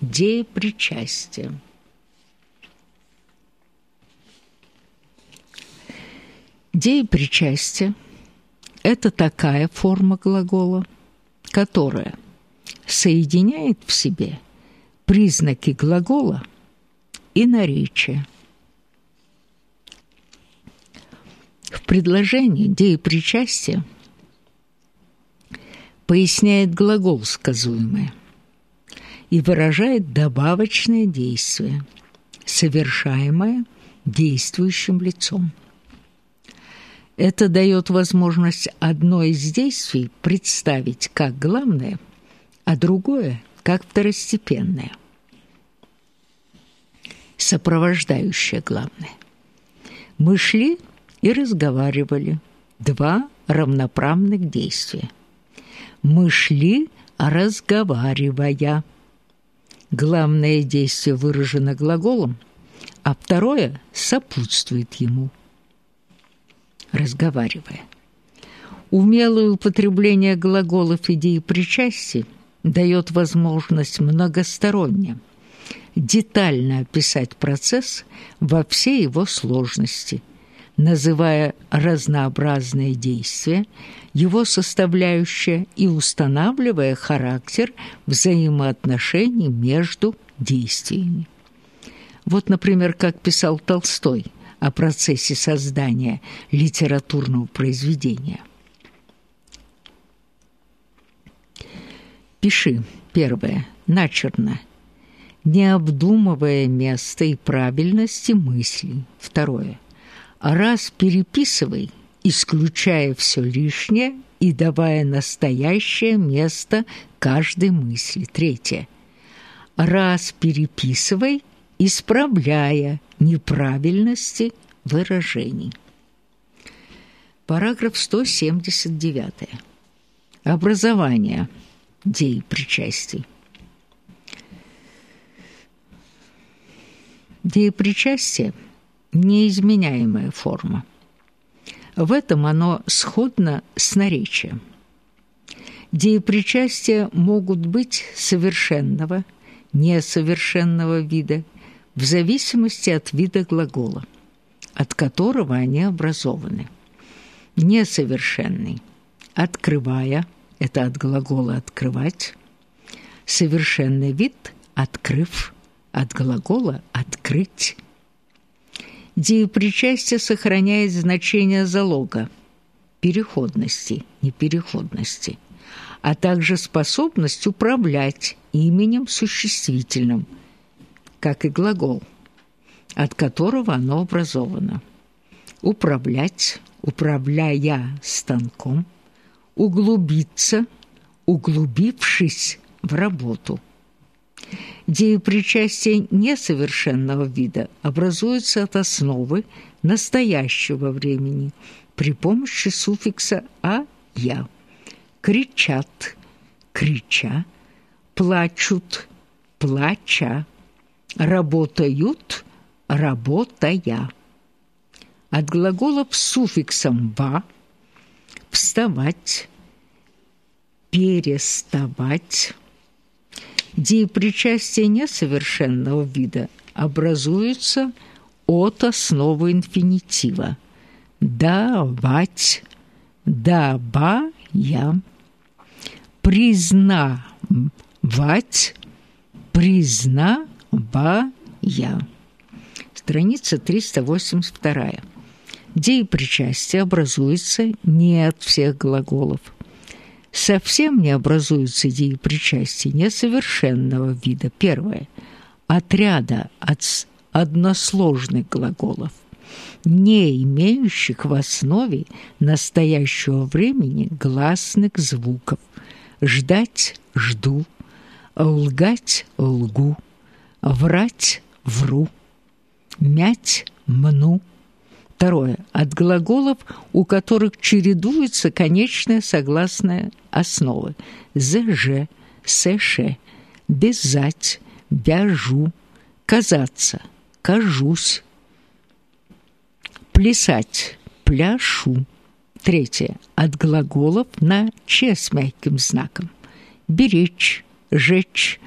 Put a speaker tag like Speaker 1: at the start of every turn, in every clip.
Speaker 1: Деепричастие. Деепричастие – это такая форма глагола, которая соединяет в себе признаки глагола и наречия. В предложении деепричастия поясняет глагол сказуемое и выражает добавочное действие, совершаемое действующим лицом. Это дает возможность одно из действий представить как главное, а другое как второстепенное, сопровождающее главное. Мы шли и разговаривали. Два равноправных действия. Мы шли, разговаривая. Главное действие выражено глаголом, а второе сопутствует ему – разговаривая. Умелое употребление глаголов идеи причастия дает возможность многосторонне, детально описать процесс во всей его сложности, называя разнообразные действия, его составляющие и устанавливая характер взаимоотношений между действиями. Вот, например, как писал Толстой – о процессе создания литературного произведения. Пиши, первое, начерно, не обдумывая место и правильности мыслей. Второе, раз переписывай, исключая все лишнее и давая настоящее место каждой мысли. Третье, раз переписывай, исправляя неправильности выражений. Параграф 179. Образование деепричастий. Деепричастие – неизменяемая форма. В этом оно сходно с наречием. Деепричастия могут быть совершенного, несовершенного вида – в зависимости от вида глагола, от которого они образованы. Несовершенный – открывая, это от глагола «открывать», совершенный вид – открыв, от глагола «открыть». Деепричастие сохраняет значение залога, переходности, непереходности, а также способность управлять именем существительным – как и глагол, от которого оно образовано. Управлять, управляя станком, углубиться, углубившись в работу. Деепричастие несовершенного вида образуется от основы настоящего времени при помощи суффикса «а», «я». Кричат, крича, плачут, плача, работают, работая. От глаголов с суффиксом «ба» вставать, переставать. Деепричастие несовершенного вида образуются от основы инфинитива давать, дабая, признавать, призна Бая. Страница 382. Деепричастие образуется не от всех глаголов. Совсем не образуются деепричастия несовершенного вида. Первое. Отряда от односложных глаголов, не имеющих в основе настоящего времени гласных звуков. Ждать – жду, лгать – лгу врать – вру, мять – мну. Второе. От глаголов, у которых чередуются конечные согласные основы. ЗЖ, СШ, безать, бяжу, казаться, кажусь, плясать, пляшу. Третье. От глаголов на «ч» с мягким знаком. Беречь, жечь,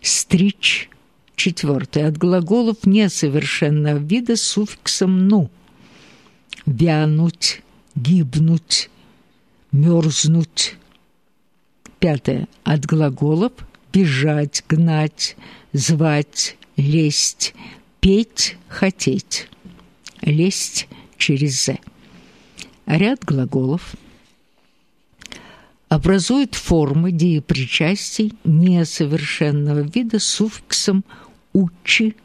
Speaker 1: стричь. Четвертое. От глаголов несовершенного вида с суффиксом «ну». Вянуть, гибнуть, мерзнуть. Пятое. От глаголов бежать, гнать, звать, лезть, петь, хотеть. Лезть через «з». Ряд глаголов образует формы деепричастий несовершенного вида суффиксом «учи»,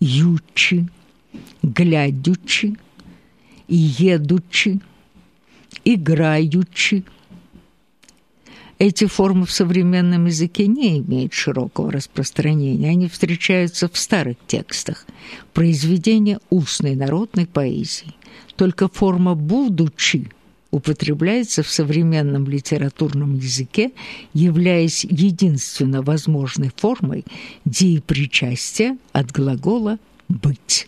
Speaker 1: «ючи», «глядючи», «едучи», «играючи». Эти формы в современном языке не имеют широкого распространения. Они встречаются в старых текстах, произведения устной народной поэзии. Только форма «будучи» употребляется в современном литературном языке, являясь единственно возможной формой деепричастия от глагола «быть».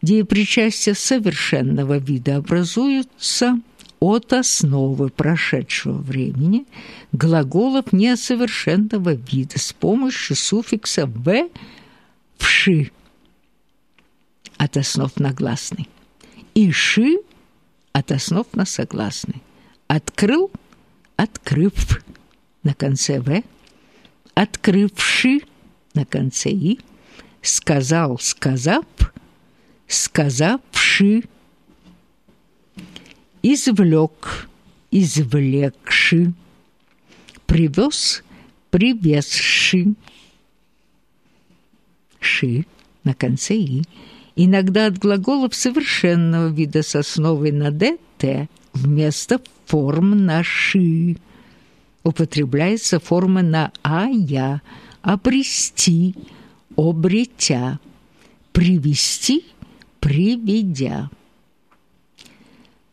Speaker 1: Деепричастия совершенного вида образуются от основы прошедшего времени глаголов несовершенного вида с помощью суффикса «в» «вши» от основ на гласный и «ши» от основ на согласный. Открыл, открыв на конце «в», открывши на конце «и», сказал, сказав, сказавши, извлек, извлекши, привез, привезши, ши на конце «и», иногда от глаголов совершенного вида с основой на «д», вместо форм на «ши». Употребляется форма на «а», «я», «обрести», «обретя», «привести», «приведя».